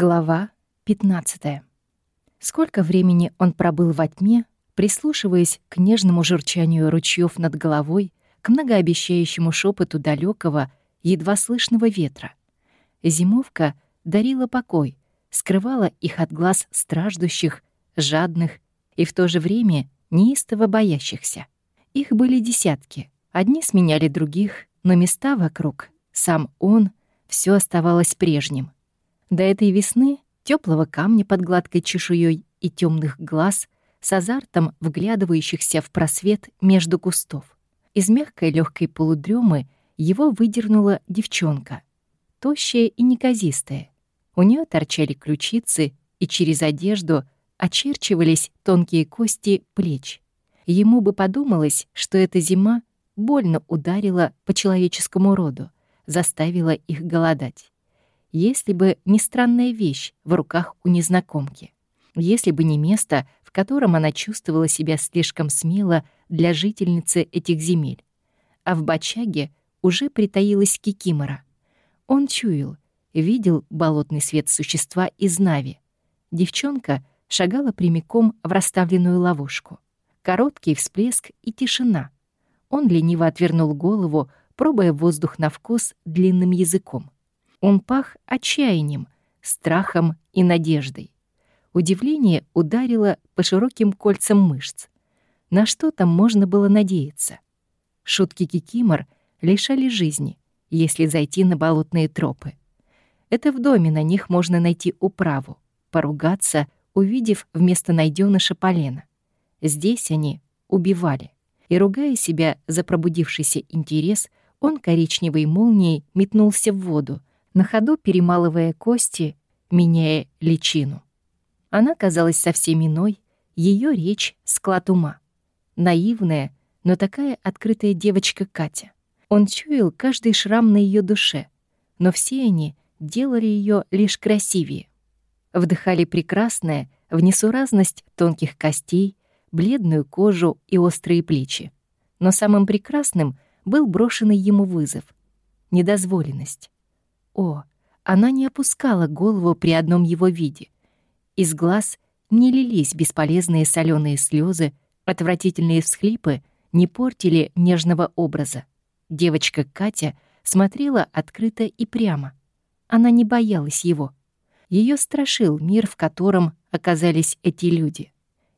Глава 15. Сколько времени он пробыл во тьме, прислушиваясь к нежному журчанию ручьев над головой, к многообещающему шепоту далекого, едва слышного ветра. Зимовка дарила покой, скрывала их от глаз страждущих, жадных и в то же время неистово боящихся. Их были десятки. Одни сменяли других, но места вокруг, сам он, все оставалось прежним — до этой весны теплого камня под гладкой чешуей и темных глаз с азартом вглядывающихся в просвет между кустов. Из мягкой легкой полудремы его выдернула девчонка, тощая и неказистая. У нее торчали ключицы, и через одежду очерчивались тонкие кости плеч. Ему бы подумалось, что эта зима больно ударила по человеческому роду, заставила их голодать если бы не странная вещь в руках у незнакомки, если бы не место, в котором она чувствовала себя слишком смело для жительницы этих земель. А в бочаге уже притаилась Кикимора. Он чуял, видел болотный свет существа из Нави. Девчонка шагала прямиком в расставленную ловушку. Короткий всплеск и тишина. Он лениво отвернул голову, пробуя воздух на вкус длинным языком. Он пах отчаянием, страхом и надеждой. Удивление ударило по широким кольцам мышц. На что там можно было надеяться? Шутки Кикимор лишали жизни, если зайти на болотные тропы. Это в доме на них можно найти управу, поругаться, увидев вместо найденыша полена. Здесь они убивали. И, ругая себя за пробудившийся интерес, он коричневой молнией метнулся в воду, на ходу перемалывая кости, меняя личину. Она казалась совсем иной, ее речь — склад ума. Наивная, но такая открытая девочка Катя. Он чуял каждый шрам на ее душе, но все они делали ее лишь красивее. Вдыхали прекрасное в несуразность тонких костей, бледную кожу и острые плечи. Но самым прекрасным был брошенный ему вызов — недозволенность. О, она не опускала голову при одном его виде. Из глаз не лились бесполезные соленые слезы, отвратительные всхлипы не портили нежного образа. Девочка Катя смотрела открыто и прямо. Она не боялась его. Ее страшил мир, в котором оказались эти люди.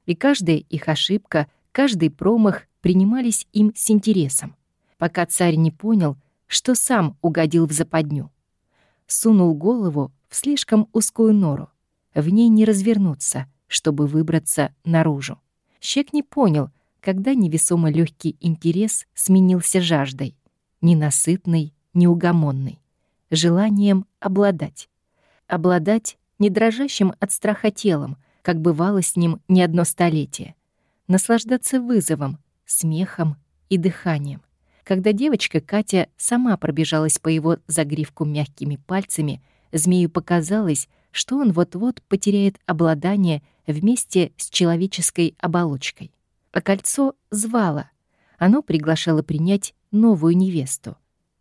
И каждая их ошибка, каждый промах принимались им с интересом, пока царь не понял, что сам угодил в западню сунул голову в слишком узкую нору. В ней не развернуться, чтобы выбраться наружу. Щек не понял, когда невесомо легкий интерес сменился жаждой. Ненасытной, неугомонной. Желанием обладать. Обладать не дрожащим от страха телом, как бывало с ним не одно столетие. Наслаждаться вызовом, смехом и дыханием. Когда девочка Катя сама пробежалась по его загривку мягкими пальцами, змею показалось, что он вот-вот потеряет обладание вместе с человеческой оболочкой. А кольцо звало. Оно приглашало принять новую невесту.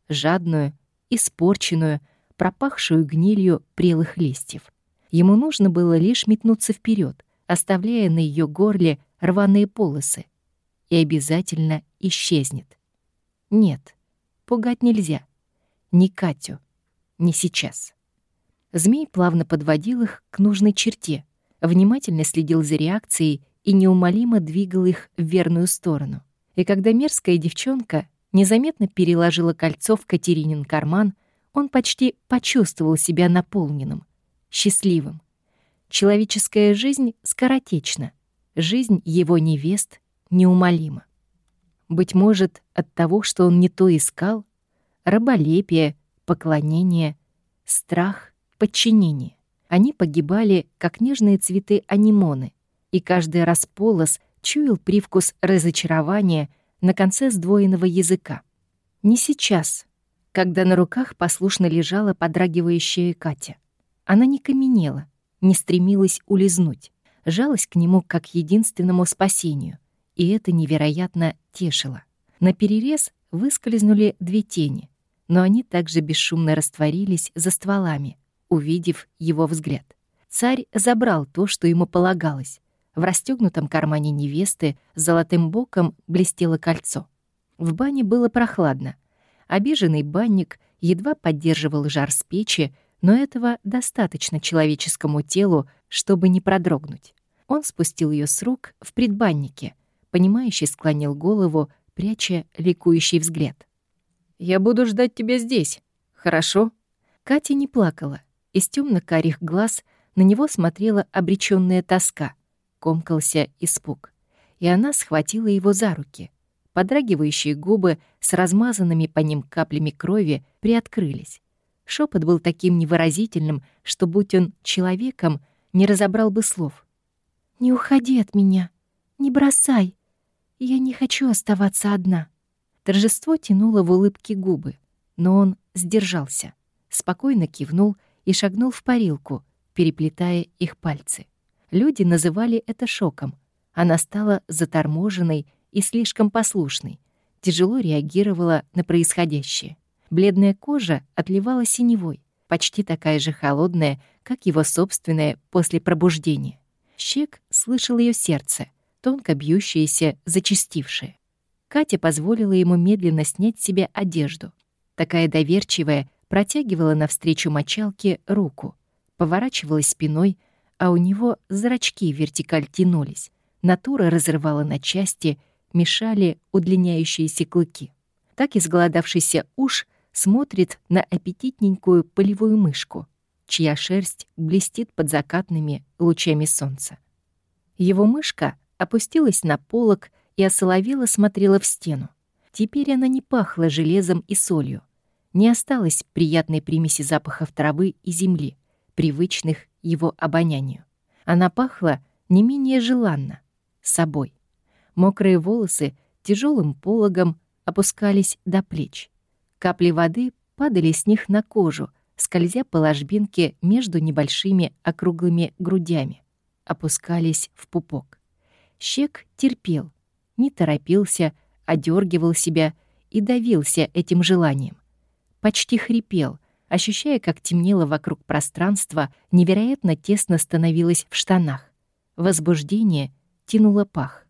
Жадную, испорченную, пропахшую гнилью прелых листьев. Ему нужно было лишь метнуться вперед, оставляя на ее горле рваные полосы, и обязательно исчезнет. Нет, пугать нельзя. Ни Катю, ни сейчас. Змей плавно подводил их к нужной черте, внимательно следил за реакцией и неумолимо двигал их в верную сторону. И когда мерзкая девчонка незаметно переложила кольцо в Катеринин карман, он почти почувствовал себя наполненным, счастливым. Человеческая жизнь скоротечна, жизнь его невест неумолима. Быть может, от того, что он не то искал, раболепие, поклонение, страх, подчинение. Они погибали, как нежные цветы анимоны, и каждый раз полос чуял привкус разочарования на конце сдвоенного языка. Не сейчас, когда на руках послушно лежала подрагивающая Катя. Она не каменела, не стремилась улизнуть, жалась к нему как единственному спасению — и это невероятно тешило. На перерез выскользнули две тени, но они также бесшумно растворились за стволами, увидев его взгляд. Царь забрал то, что ему полагалось. В расстегнутом кармане невесты золотым боком блестело кольцо. В бане было прохладно. Обиженный банник едва поддерживал жар с печи, но этого достаточно человеческому телу, чтобы не продрогнуть. Он спустил ее с рук в предбаннике, понимающий склонил голову, пряча ликующий взгляд. «Я буду ждать тебя здесь, хорошо?» Катя не плакала. Из темно карих глаз на него смотрела обречённая тоска, комкался испуг. И она схватила его за руки. Подрагивающие губы с размазанными по ним каплями крови приоткрылись. Шепот был таким невыразительным, что, будь он человеком, не разобрал бы слов. «Не уходи от меня, не бросай. Я не хочу оставаться одна». Торжество тянуло в улыбке губы, но он сдержался, спокойно кивнул и шагнул в парилку, переплетая их пальцы. Люди называли это шоком. Она стала заторможенной и слишком послушной, тяжело реагировала на происходящее. Бледная кожа отливала синевой, почти такая же холодная, как его собственная после пробуждения. Щек слышал ее сердце, тонко бьющееся, зачастившее. Катя позволила ему медленно снять с себя одежду. Такая доверчивая протягивала навстречу мочалке руку, поворачивалась спиной, а у него зрачки вертикаль тянулись. Натура разрывала на части, мешали удлиняющиеся клыки. Так изголодавшийся уж смотрит на аппетитненькую полевую мышку, чья шерсть блестит под закатными лучами солнца. Его мышка опустилась на полок и осоловела смотрела в стену. Теперь она не пахла железом и солью. Не осталось приятной примеси запахов травы и земли, привычных его обонянию. Она пахла не менее желанно, собой. Мокрые волосы тяжелым пологом опускались до плеч. Капли воды падали с них на кожу, скользя по ложбинке между небольшими округлыми грудями, опускались в пупок. Щек терпел, не торопился, одергивал себя и давился этим желанием. Почти хрипел, ощущая, как темнело вокруг пространства, невероятно тесно становилось в штанах. Возбуждение тянуло пах.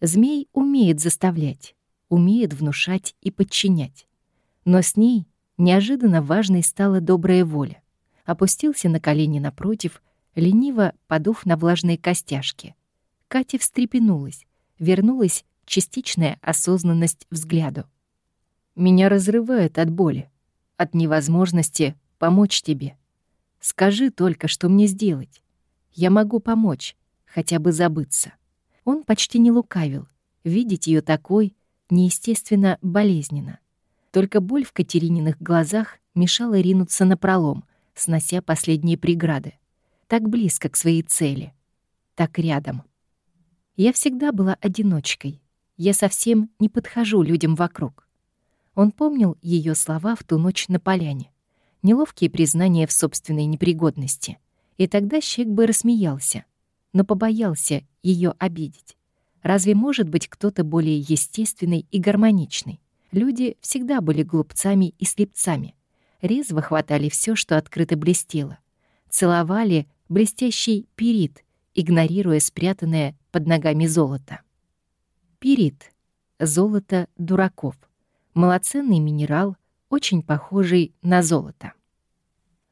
Змей умеет заставлять, умеет внушать и подчинять. Но с ней неожиданно важной стала добрая воля. Опустился на колени напротив, лениво подув на влажные костяшки. Катя встрепенулась, вернулась частичная осознанность взгляду. «Меня разрывает от боли, от невозможности помочь тебе. Скажи только, что мне сделать. Я могу помочь, хотя бы забыться». Он почти не лукавил. Видеть ее такой неестественно болезненно. Только боль в Катерининых глазах мешала ринуться на пролом, снося последние преграды. Так близко к своей цели. Так рядом. Я всегда была одиночкой. Я совсем не подхожу людям вокруг. Он помнил ее слова в ту ночь на поляне. Неловкие признания в собственной непригодности. И тогда Щек бы рассмеялся, но побоялся ее обидеть. Разве может быть кто-то более естественный и гармоничный? Люди всегда были глупцами и слепцами. Резво хватали все, что открыто блестело. Целовали блестящий пирит, игнорируя спрятанное под ногами золото. Пирит — золото дураков. Малоценный минерал, очень похожий на золото.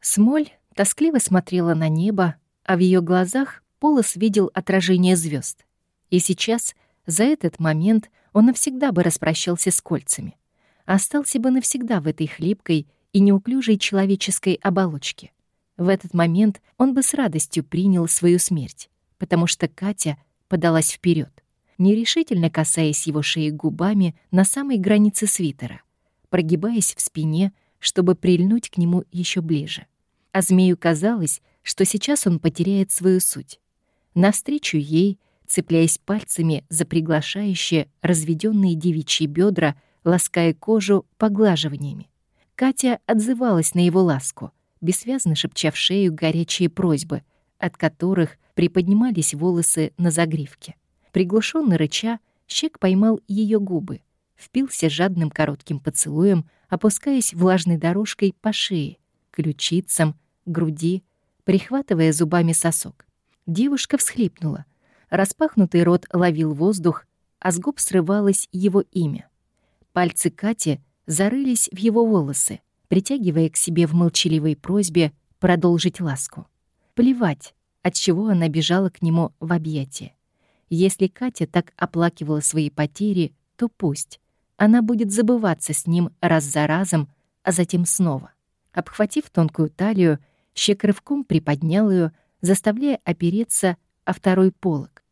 Смоль тоскливо смотрела на небо, а в ее глазах Полос видел отражение звезд. И сейчас, за этот момент, он навсегда бы распрощался с кольцами. Остался бы навсегда в этой хлипкой и неуклюжей человеческой оболочке. В этот момент он бы с радостью принял свою смерть, потому что Катя подалась вперед, нерешительно касаясь его шеи губами на самой границе свитера, прогибаясь в спине, чтобы прильнуть к нему еще ближе. А змею казалось, что сейчас он потеряет свою суть. Навстречу ей — цепляясь пальцами за приглашающие разведенные девичьи бедра, лаская кожу поглаживаниями. Катя отзывалась на его ласку, бессвязно шепча в шею горячие просьбы, от которых приподнимались волосы на загривке. Приглушенно рыча, Щек поймал ее губы, впился жадным коротким поцелуем, опускаясь влажной дорожкой по шее, ключицам, груди, прихватывая зубами сосок. Девушка всхлипнула. Распахнутый рот ловил воздух, а с губ срывалось его имя. Пальцы Кати зарылись в его волосы, притягивая к себе в молчаливой просьбе продолжить ласку. Плевать, от чего она бежала к нему в объятия. Если Катя так оплакивала свои потери, то пусть. Она будет забываться с ним раз за разом, а затем снова. Обхватив тонкую талию, Щек рывком приподнял ее, заставляя опереться о второй полок.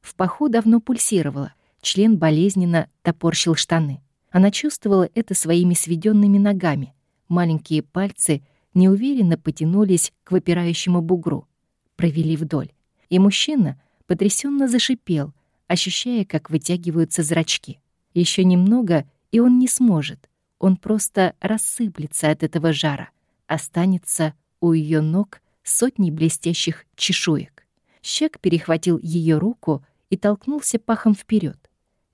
В паху давно пульсировало, член болезненно топорщил штаны. Она чувствовала это своими сведенными ногами. Маленькие пальцы неуверенно потянулись к выпирающему бугру, провели вдоль. И мужчина потрясенно зашипел, ощущая, как вытягиваются зрачки. Еще немного, и он не сможет. Он просто рассыплется от этого жара, останется у ее ног сотни блестящих чешуек. Щек перехватил ее руку и толкнулся пахом вперед.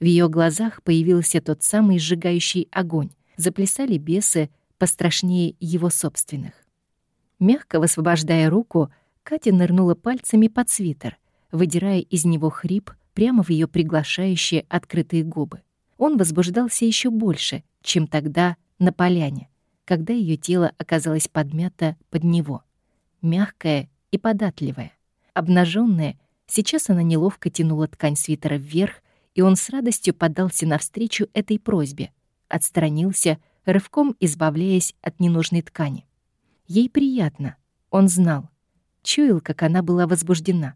В ее глазах появился тот самый сжигающий огонь. Заплясали бесы, пострашнее его собственных. Мягко высвобождая руку, Катя нырнула пальцами под свитер, выдирая из него хрип прямо в ее приглашающие открытые губы. Он возбуждался еще больше, чем тогда на поляне когда ее тело оказалось подмято под него. Мягкое и податливое. Обнаженная, сейчас она неловко тянула ткань свитера вверх, и он с радостью подался навстречу этой просьбе, отстранился, рывком избавляясь от ненужной ткани. Ей приятно, он знал. Чуял, как она была возбуждена.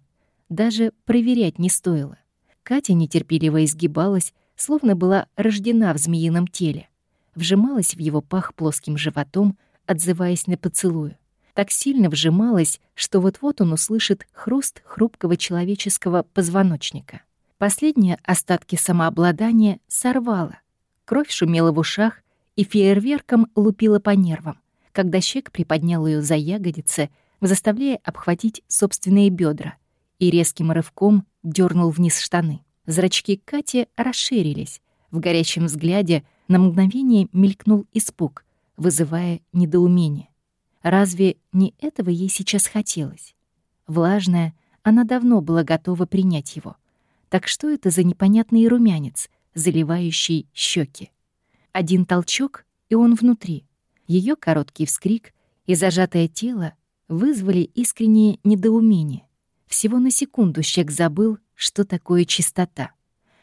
Даже проверять не стоило. Катя нетерпеливо изгибалась, словно была рождена в змеином теле вжималась в его пах плоским животом, отзываясь на поцелую. Так сильно вжималась, что вот-вот он услышит хруст хрупкого человеческого позвоночника. Последние остатки самообладания сорвало. Кровь шумела в ушах и фейерверком лупила по нервам, когда щек приподнял ее за ягодицы, заставляя обхватить собственные бедра, и резким рывком дернул вниз штаны. Зрачки Кати расширились. В горячем взгляде — на мгновение мелькнул испуг, вызывая недоумение. Разве не этого ей сейчас хотелось? Влажная, она давно была готова принять его. Так что это за непонятный румянец, заливающий щеки? Один толчок, и он внутри. Ее короткий вскрик и зажатое тело вызвали искреннее недоумение. Всего на секунду Щек забыл, что такое чистота.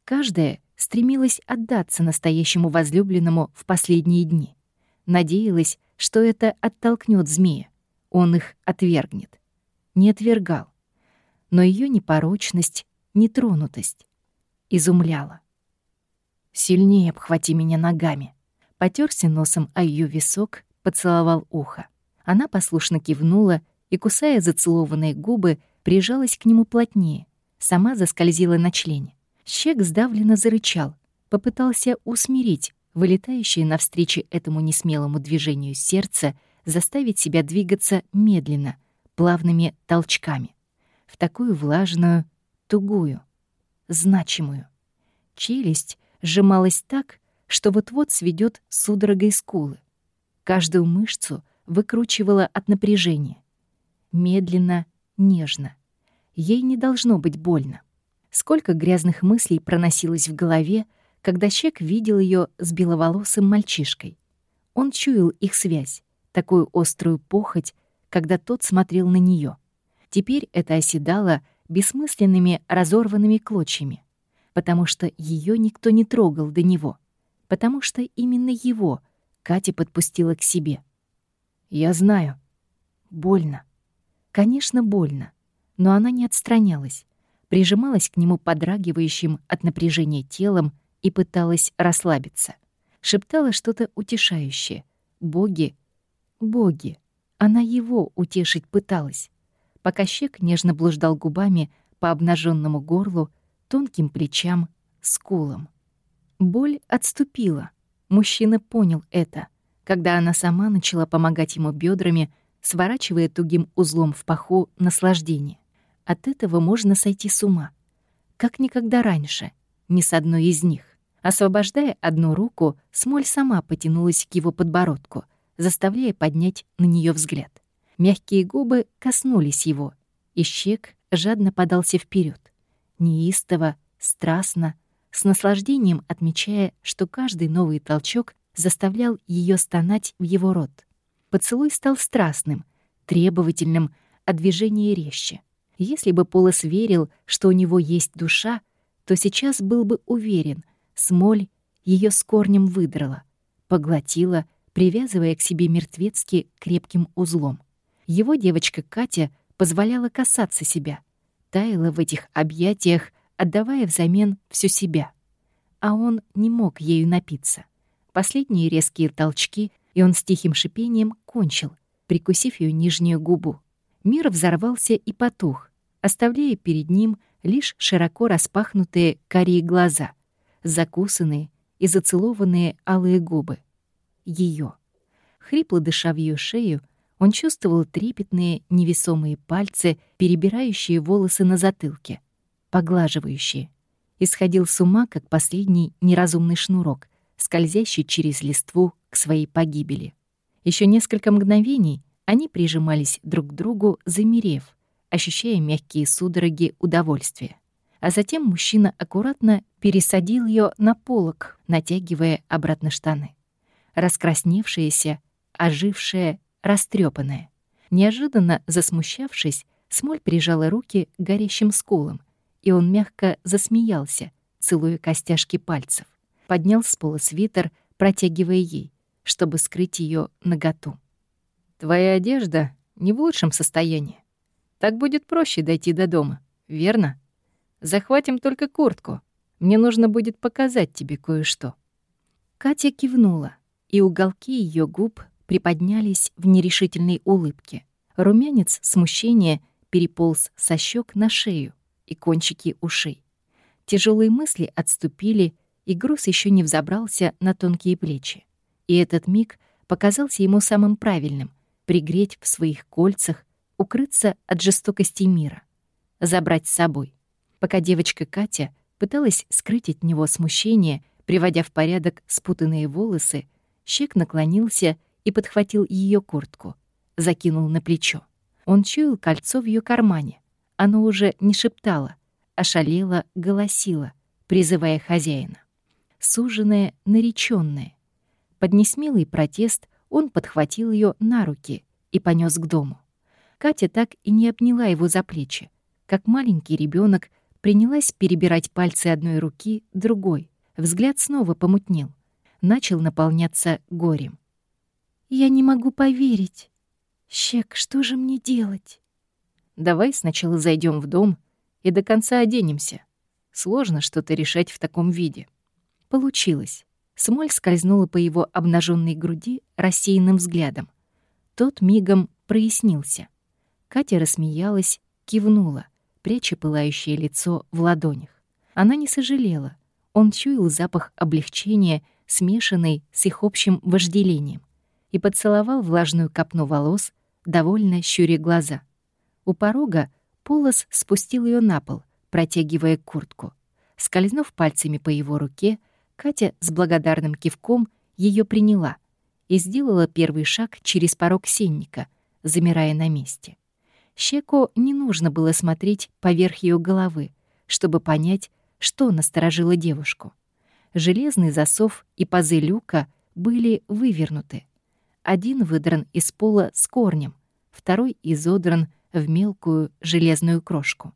Каждая стремилась отдаться настоящему возлюбленному в последние дни. Надеялась, что это оттолкнет змея. Он их отвергнет. Не отвергал. Но ее непорочность, нетронутость изумляла. «Сильнее обхвати меня ногами». Потерся носом о ее висок, поцеловал ухо. Она послушно кивнула и, кусая зацелованные губы, прижалась к нему плотнее, сама заскользила на члене. Щек сдавленно зарычал, попытался усмирить вылетающее навстречу этому несмелому движению сердца, заставить себя двигаться медленно, плавными толчками. В такую влажную, тугую, значимую. Челюсть сжималась так, что вот-вот сведет судорогой скулы. Каждую мышцу выкручивала от напряжения. Медленно, нежно. Ей не должно быть больно. Сколько грязных мыслей проносилось в голове, когда Щек видел ее с беловолосым мальчишкой. Он чуял их связь, такую острую похоть, когда тот смотрел на нее. Теперь это оседало бессмысленными разорванными клочьями, потому что ее никто не трогал до него, потому что именно его Катя подпустила к себе. «Я знаю. Больно. Конечно, больно. Но она не отстранялась прижималась к нему подрагивающим от напряжения телом и пыталась расслабиться. Шептала что-то утешающее. «Боги! Боги!» Она его утешить пыталась. Пока щек нежно блуждал губами по обнаженному горлу, тонким плечам, скулам. Боль отступила. Мужчина понял это, когда она сама начала помогать ему бедрами, сворачивая тугим узлом в паху наслаждение. От этого можно сойти с ума. Как никогда раньше, ни с одной из них. Освобождая одну руку, Смоль сама потянулась к его подбородку, заставляя поднять на нее взгляд. Мягкие губы коснулись его, и щек жадно подался вперед, неистово, страстно, с наслаждением отмечая, что каждый новый толчок заставлял ее стонать в его рот. Поцелуй стал страстным, требовательным, а движение резче. Если бы Полос верил, что у него есть душа, то сейчас был бы уверен, смоль ее с корнем выдрала, поглотила, привязывая к себе мертвецки крепким узлом. Его девочка Катя позволяла касаться себя, таяла в этих объятиях, отдавая взамен всю себя. А он не мог ею напиться. Последние резкие толчки, и он с тихим шипением кончил, прикусив ее нижнюю губу. Мир взорвался и потух, оставляя перед ним лишь широко распахнутые карие глаза, закусанные и зацелованные алые губы. Ее. Хрипло дыша в ее шею, он чувствовал трепетные невесомые пальцы, перебирающие волосы на затылке, поглаживающие. Исходил с ума, как последний неразумный шнурок, скользящий через листву к своей погибели. Еще несколько мгновений они прижимались друг к другу, замерев, ощущая мягкие судороги удовольствия. А затем мужчина аккуратно пересадил ее на полок, натягивая обратно штаны. Раскрасневшаяся, ожившая, растрепанная. Неожиданно засмущавшись, Смоль прижала руки горящим скулам, и он мягко засмеялся, целуя костяшки пальцев. Поднял с пола свитер, протягивая ей, чтобы скрыть ее наготу. «Твоя одежда не в лучшем состоянии. Так будет проще дойти до дома, верно? Захватим только куртку. Мне нужно будет показать тебе кое-что». Катя кивнула, и уголки ее губ приподнялись в нерешительной улыбке. Румянец смущения переполз со щек на шею и кончики ушей. Тяжелые мысли отступили, и груз еще не взобрался на тонкие плечи. И этот миг показался ему самым правильным — пригреть в своих кольцах укрыться от жестокости мира, забрать с собой. Пока девочка Катя пыталась скрыть от него смущение, приводя в порядок спутанные волосы, Щек наклонился и подхватил ее куртку, закинул на плечо. Он чуял кольцо в ее кармане. Оно уже не шептало, а шалело, голосило, призывая хозяина. Суженное, наречённое. Под несмелый протест он подхватил ее на руки и понес к дому. Катя так и не обняла его за плечи. Как маленький ребенок принялась перебирать пальцы одной руки другой. Взгляд снова помутнел. Начал наполняться горем. «Я не могу поверить. Щек, что же мне делать?» «Давай сначала зайдем в дом и до конца оденемся. Сложно что-то решать в таком виде». Получилось. Смоль скользнула по его обнаженной груди рассеянным взглядом. Тот мигом прояснился. Катя рассмеялась, кивнула, пряча пылающее лицо в ладонях. Она не сожалела. Он чуял запах облегчения, смешанный с их общим вожделением, и поцеловал влажную копну волос, довольно щуря глаза. У порога Полос спустил ее на пол, протягивая куртку. Скользнув пальцами по его руке, Катя с благодарным кивком ее приняла и сделала первый шаг через порог сенника, замирая на месте. Щеку не нужно было смотреть поверх ее головы, чтобы понять, что насторожило девушку. Железный засов и пазы люка были вывернуты. Один выдран из пола с корнем, второй изодран в мелкую железную крошку.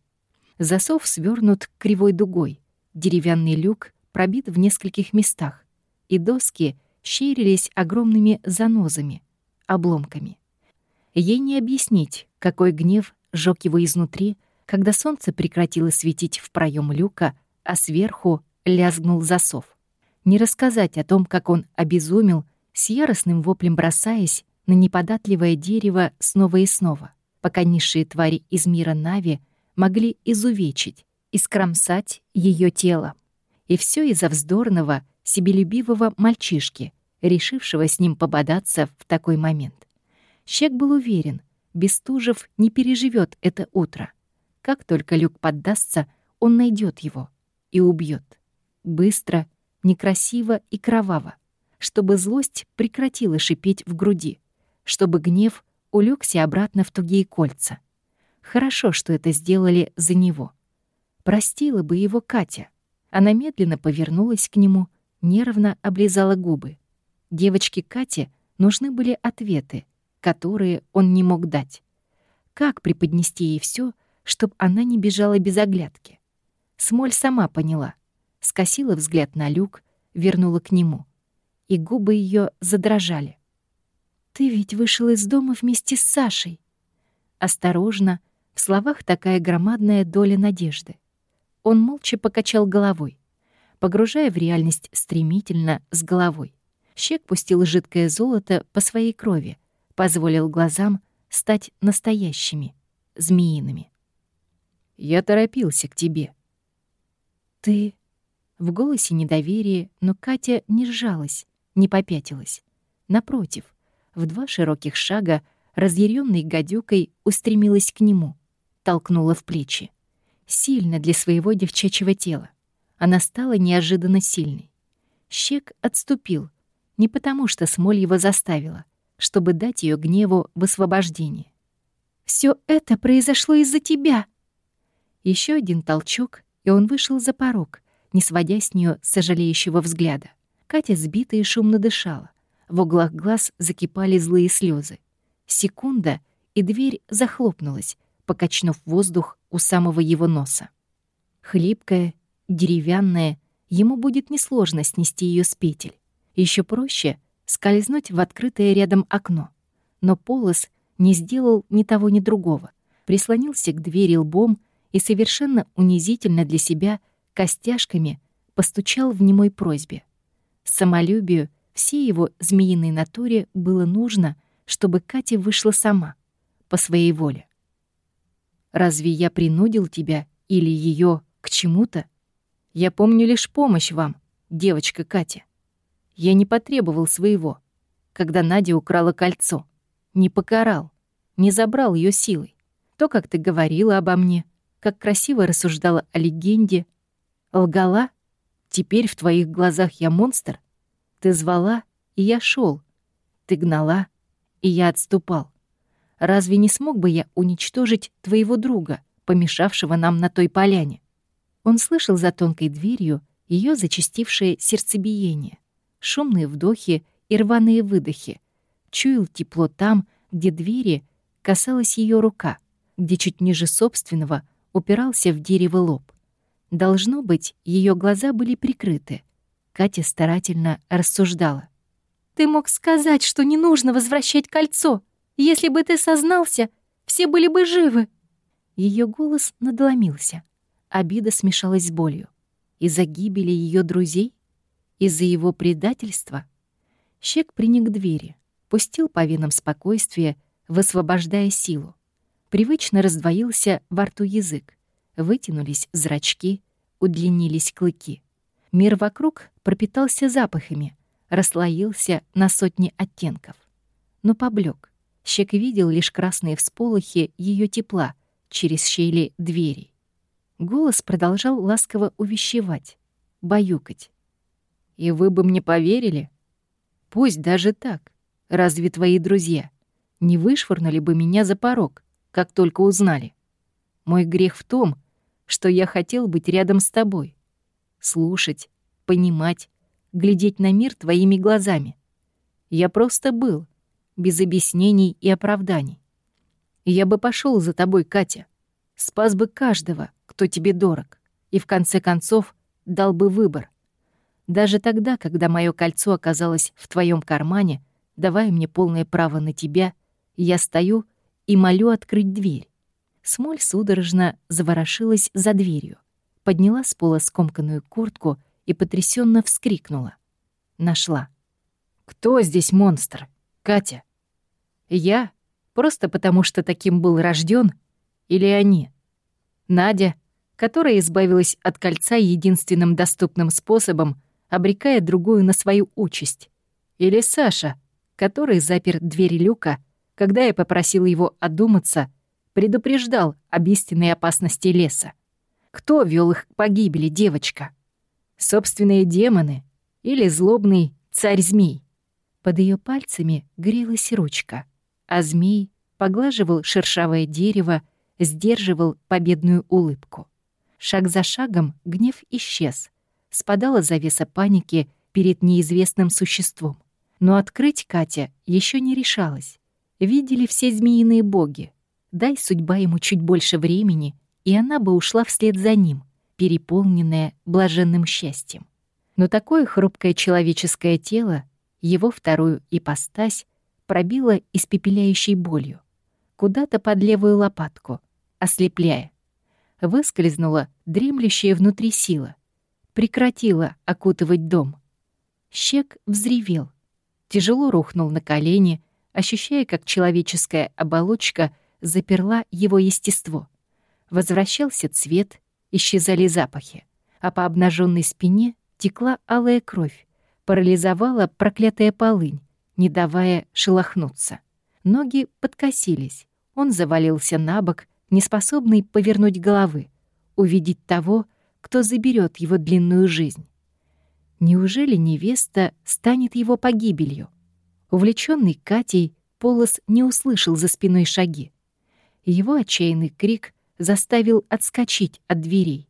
Засов свернут кривой дугой, деревянный люк пробит в нескольких местах, и доски щерились огромными занозами, обломками. Ей не объяснить, какой гнев сжёг его изнутри, когда солнце прекратило светить в проем люка, а сверху лязгнул засов. Не рассказать о том, как он обезумел, с яростным воплем бросаясь на неподатливое дерево снова и снова, пока низшие твари из мира Нави могли изувечить, и скромсать ее тело. И все из-за вздорного, себелюбивого мальчишки, решившего с ним пободаться в такой момент. Щек был уверен, Бестужев не переживет это утро. Как только Люк поддастся, он найдет его и убьет. Быстро, некрасиво и кроваво, чтобы злость прекратила шипеть в груди, чтобы гнев улегся обратно в тугие кольца. Хорошо, что это сделали за него. Простила бы его Катя. Она медленно повернулась к нему, нервно облизала губы. Девочке Кате нужны были ответы, которые он не мог дать. Как преподнести ей все, чтобы она не бежала без оглядки? Смоль сама поняла. Скосила взгляд на люк, вернула к нему. И губы ее задрожали. «Ты ведь вышел из дома вместе с Сашей». Осторожно, в словах такая громадная доля надежды. Он молча покачал головой, погружая в реальность стремительно с головой. Щек пустил жидкое золото по своей крови, позволил глазам стать настоящими, змеиными. «Я торопился к тебе». «Ты...» В голосе недоверие, но Катя не сжалась, не попятилась. Напротив, в два широких шага, разъяренной гадюкой, устремилась к нему, толкнула в плечи. Сильно для своего девчачьего тела. Она стала неожиданно сильной. Щек отступил, не потому что смоль его заставила, чтобы дать ее гневу высвобождение. Все это произошло из-за тебя!» Еще один толчок, и он вышел за порог, не сводя с нее сожалеющего взгляда. Катя сбита и шумно дышала. В углах глаз закипали злые слезы. Секунда, и дверь захлопнулась, покачнув воздух у самого его носа. Хлипкая, деревянная, ему будет несложно снести ее с петель. Еще проще скользнуть в открытое рядом окно. Но Полос не сделал ни того, ни другого. Прислонился к двери лбом и совершенно унизительно для себя костяшками постучал в немой просьбе. Самолюбию всей его змеиной натуре было нужно, чтобы Катя вышла сама, по своей воле. Разве я принудил тебя или ее к чему-то? Я помню лишь помощь вам, девочка Катя. Я не потребовал своего, когда Надя украла кольцо. Не покарал, не забрал ее силой. То, как ты говорила обо мне, как красиво рассуждала о легенде. Лгала? Теперь в твоих глазах я монстр? Ты звала, и я шел. Ты гнала, и я отступал. Разве не смог бы я уничтожить твоего друга, помешавшего нам на той поляне? Он слышал за тонкой дверью ее зачастившее сердцебиение, шумные вдохи и рваные выдохи, чуял тепло там, где двери касалась ее рука, где чуть ниже собственного упирался в дерево лоб. Должно быть, ее глаза были прикрыты. Катя старательно рассуждала. «Ты мог сказать, что не нужно возвращать кольцо!» Если бы ты сознался, все были бы живы». Ее голос надломился. Обида смешалась с болью. Из-за гибели ее друзей? Из-за его предательства? Щек приник к двери, пустил по венам спокойствие, высвобождая силу. Привычно раздвоился во рту язык. Вытянулись зрачки, удлинились клыки. Мир вокруг пропитался запахами, расслоился на сотни оттенков. Но поблек, Щек видел лишь красные всполохи ее тепла через щели дверей. Голос продолжал ласково увещевать, баюкать. «И вы бы мне поверили? Пусть даже так. Разве твои друзья не вышвырнули бы меня за порог, как только узнали? Мой грех в том, что я хотел быть рядом с тобой, слушать, понимать, глядеть на мир твоими глазами. Я просто был, без объяснений и оправданий. Я бы пошел за тобой, Катя. Спас бы каждого, кто тебе дорог. И в конце концов дал бы выбор. Даже тогда, когда мое кольцо оказалось в твоем кармане, давая мне полное право на тебя, я стою и молю открыть дверь. Смоль судорожно заворошилась за дверью, подняла с пола скомканную куртку и потрясенно вскрикнула. Нашла. «Кто здесь монстр? Катя?» Я? Просто потому, что таким был рожден? Или они? Надя, которая избавилась от кольца единственным доступным способом, обрекая другую на свою участь? Или Саша, который запер дверь люка, когда я попросил его одуматься, предупреждал об истинной опасности леса? Кто вел их к погибели, девочка? Собственные демоны или злобный царь-змей? Под ее пальцами грелась ручка — а змей поглаживал шершавое дерево, сдерживал победную улыбку. Шаг за шагом гнев исчез. Спадала завеса паники перед неизвестным существом. Но открыть Катя еще не решалась. Видели все змеиные боги. Дай судьба ему чуть больше времени, и она бы ушла вслед за ним, переполненная блаженным счастьем. Но такое хрупкое человеческое тело, его вторую ипостась, пробило испепеляющей болью. Куда-то под левую лопатку, ослепляя. Выскользнула дремлющая внутри сила. Прекратила окутывать дом. Щек взревел. Тяжело рухнул на колени, ощущая, как человеческая оболочка заперла его естество. Возвращался цвет, исчезали запахи, а по обнаженной спине текла алая кровь, парализовала проклятая полынь, не давая шелохнуться. Ноги подкосились. Он завалился на бок, неспособный повернуть головы, увидеть того, кто заберет его длинную жизнь. Неужели невеста станет его погибелью? Увлеченный Катей, Полос не услышал за спиной шаги. Его отчаянный крик заставил отскочить от дверей,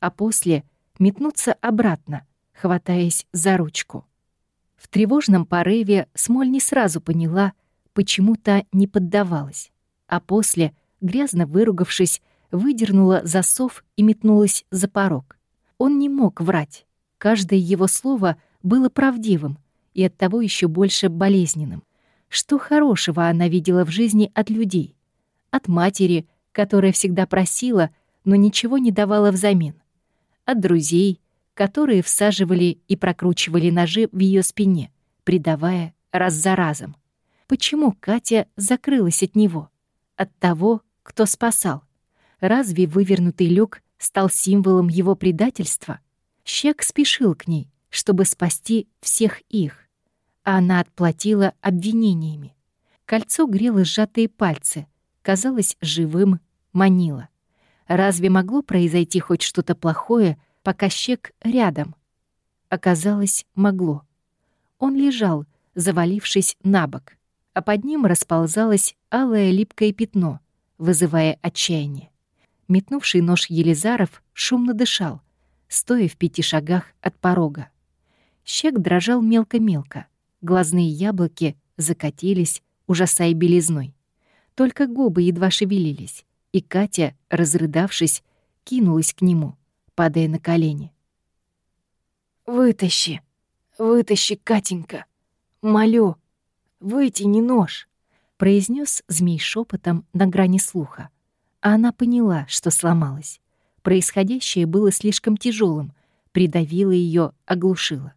а после метнуться обратно, хватаясь за ручку. В тревожном порыве Смоль не сразу поняла, почему та не поддавалась, а после, грязно выругавшись, выдернула засов и метнулась за порог. Он не мог врать. Каждое его слово было правдивым и оттого еще больше болезненным. Что хорошего она видела в жизни от людей? От матери, которая всегда просила, но ничего не давала взамен. От друзей, которые всаживали и прокручивали ножи в ее спине, предавая раз за разом. Почему Катя закрылась от него? От того, кто спасал? Разве вывернутый люк стал символом его предательства? Щек спешил к ней, чтобы спасти всех их, а она отплатила обвинениями. Кольцо грело сжатые пальцы, казалось живым, манило. Разве могло произойти хоть что-то плохое, пока Щек рядом? Оказалось, могло. Он лежал, завалившись на бок, а под ним расползалось алое липкое пятно, вызывая отчаяние. Метнувший нож Елизаров шумно дышал, стоя в пяти шагах от порога. Щек дрожал мелко-мелко, глазные яблоки закатились, ужасая белизной. Только губы едва шевелились, и Катя, разрыдавшись, кинулась к нему, падая на колени. «Вытащи, вытащи, Катенька! Молю, вытяни нож!» произнес змей шепотом на грани слуха а она поняла, что сломалась. Происходящее было слишком тяжелым, придавило ее, оглушило.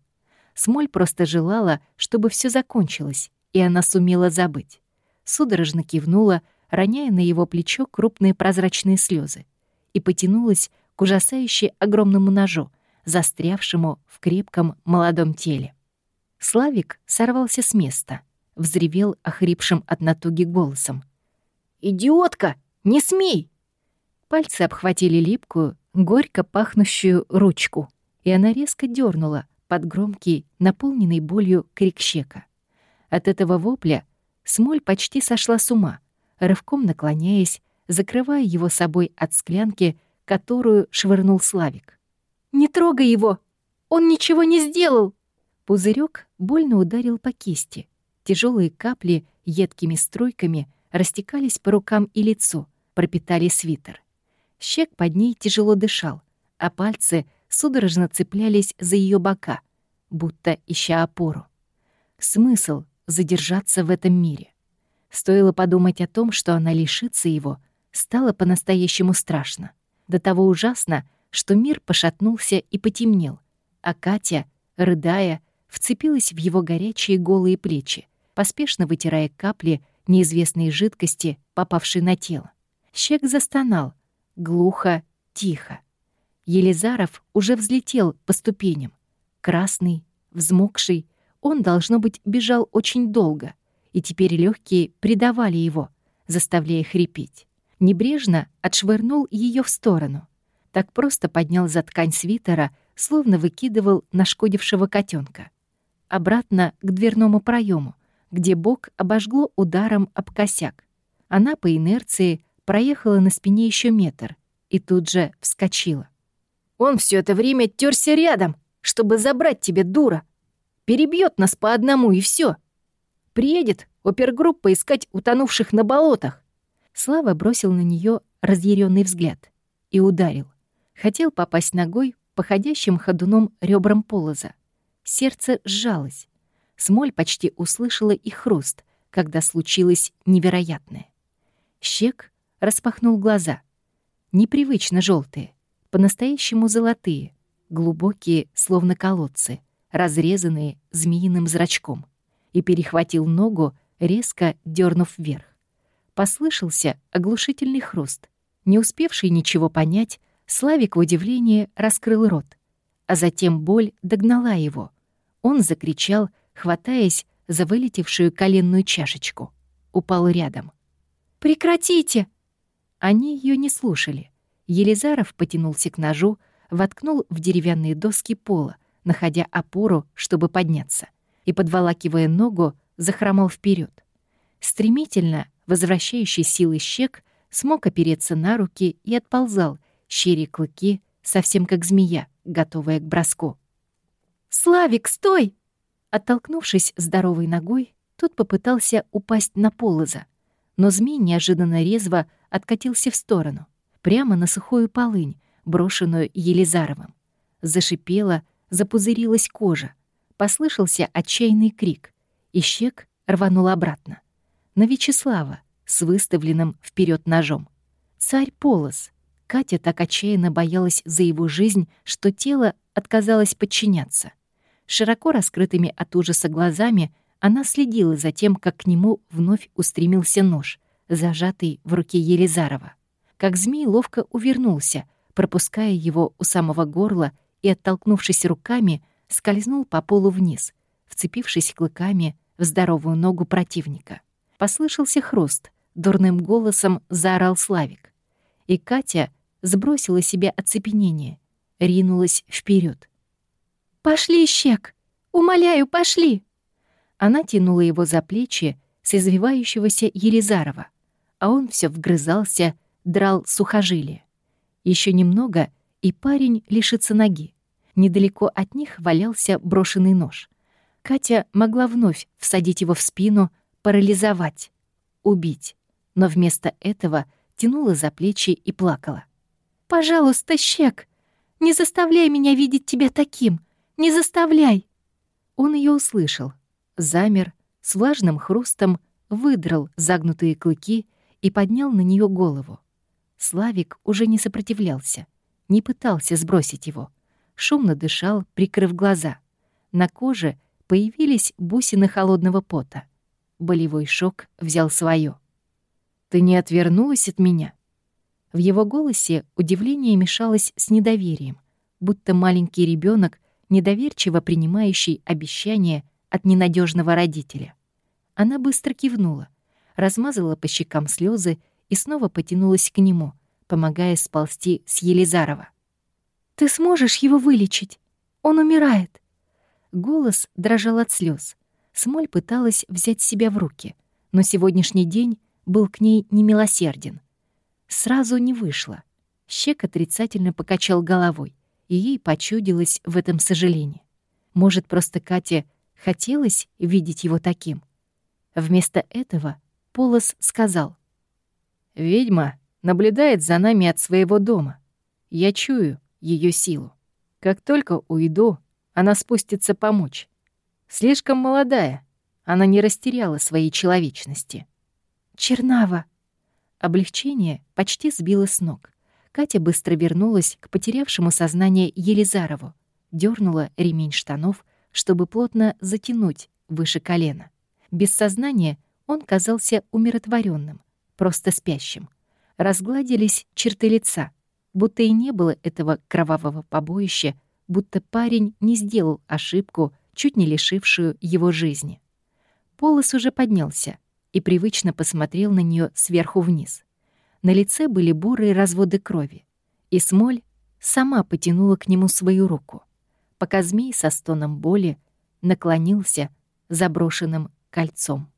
Смоль просто желала, чтобы все закончилось, и она сумела забыть. Судорожно кивнула, роняя на его плечо крупные прозрачные слезы, и потянулась к ужасающе огромному ножу, застрявшему в крепком молодом теле. Славик сорвался с места, взревел охрипшим от натуги голосом. «Идиотка! Не смей!» Пальцы обхватили липкую, горько пахнущую ручку, и она резко дернула под громкий, наполненный болью крик щека. От этого вопля Смоль почти сошла с ума, рывком наклоняясь, закрывая его собой от склянки, которую швырнул Славик. «Не трогай его! Он ничего не сделал!» Пузырек больно ударил по кисти. Тяжелые капли едкими струйками растекались по рукам и лицу, пропитали свитер. Щек под ней тяжело дышал, а пальцы судорожно цеплялись за ее бока, будто ища опору. Смысл задержаться в этом мире. Стоило подумать о том, что она лишится его, стало по-настоящему страшно. До того ужасно, что мир пошатнулся и потемнел, а Катя, рыдая, вцепилась в его горячие голые плечи, поспешно вытирая капли неизвестной жидкости, попавшей на тело. Щек застонал. Глухо, тихо. Елизаров уже взлетел по ступеням. Красный, взмокший, он, должно быть, бежал очень долго, и теперь легкие предавали его, заставляя хрипеть. Небрежно отшвырнул ее в сторону. Так просто поднял за ткань свитера, словно выкидывал нашкодившего котенка. Обратно к дверному проему, где бок обожгло ударом об косяк. Она по инерции проехала на спине еще метр и тут же вскочила. «Он все это время терся рядом, чтобы забрать тебе, дура! Перебьет нас по одному и все. Приедет опергруппа искать утонувших на болотах!» Слава бросил на нее разъяренный взгляд и ударил. Хотел попасть ногой по ходящим ходуном ребрам полоза. Сердце сжалось. Смоль почти услышала и хруст, когда случилось невероятное. Щек распахнул глаза. Непривычно желтые, по-настоящему золотые, глубокие, словно колодцы, разрезанные змеиным зрачком, и перехватил ногу, резко дернув вверх. Послышался оглушительный хруст. Не успевший ничего понять, Славик в удивлении раскрыл рот, а затем боль догнала его. Он закричал, хватаясь за вылетевшую коленную чашечку. Упал рядом. «Прекратите!» Они ее не слушали. Елизаров потянулся к ножу, воткнул в деревянные доски пола, находя опору, чтобы подняться, и, подволакивая ногу, захромал вперед. Стремительно возвращающий силы щек смог опереться на руки и отползал, щери клыки, совсем как змея, готовая к броску. «Славик, стой!» Оттолкнувшись здоровой ногой, тот попытался упасть на полоза, но змей неожиданно резво откатился в сторону, прямо на сухую полынь, брошенную Елизаровым. Зашипела, запузырилась кожа, послышался отчаянный крик, и щек рванул обратно. На Вячеслава с выставленным вперед ножом. Царь полос. Катя так отчаянно боялась за его жизнь, что тело отказалось подчиняться. Широко раскрытыми от ужаса глазами она следила за тем, как к нему вновь устремился нож, зажатый в руке Елизарова. Как змей ловко увернулся, пропуская его у самого горла и, оттолкнувшись руками, скользнул по полу вниз, вцепившись клыками в здоровую ногу противника. Послышался хруст, дурным голосом заорал Славик. И Катя сбросила себе оцепенение, ринулась вперед. «Пошли, Щек! Умоляю, пошли!» Она тянула его за плечи с извивающегося Елизарова, а он все вгрызался, драл сухожилие. Еще немного, и парень лишится ноги. Недалеко от них валялся брошенный нож. Катя могла вновь всадить его в спину, парализовать, убить, но вместо этого тянула за плечи и плакала. «Пожалуйста, Щек, не заставляй меня видеть тебя таким! Не заставляй!» Он ее услышал, замер, с влажным хрустом выдрал загнутые клыки и поднял на нее голову. Славик уже не сопротивлялся, не пытался сбросить его. Шумно дышал, прикрыв глаза. На коже появились бусины холодного пота. Болевой шок взял свое. «Ты не отвернулась от меня?» В его голосе удивление мешалось с недоверием, будто маленький ребенок, недоверчиво принимающий обещание от ненадежного родителя. Она быстро кивнула, размазала по щекам слезы и снова потянулась к нему, помогая сползти с Елизарова. «Ты сможешь его вылечить? Он умирает!» Голос дрожал от слез. Смоль пыталась взять себя в руки, но сегодняшний день был к ней немилосерден. Сразу не вышло. Щек отрицательно покачал головой, и ей почудилось в этом сожаление. Может, просто Кате хотелось видеть его таким? Вместо этого Полос сказал. «Ведьма наблюдает за нами от своего дома. Я чую ее силу. Как только уйду, она спустится помочь. Слишком молодая, она не растеряла своей человечности. «Чернава!» Облегчение почти сбило с ног. Катя быстро вернулась к потерявшему сознание Елизарову, дернула ремень штанов, чтобы плотно затянуть выше колена. Без сознания он казался умиротворенным, просто спящим. Разгладились черты лица, будто и не было этого кровавого побоища, будто парень не сделал ошибку, чуть не лишившую его жизни. Полос уже поднялся и привычно посмотрел на нее сверху вниз. На лице были бурые разводы крови, и смоль сама потянула к нему свою руку, пока змей со стоном боли наклонился заброшенным кольцом.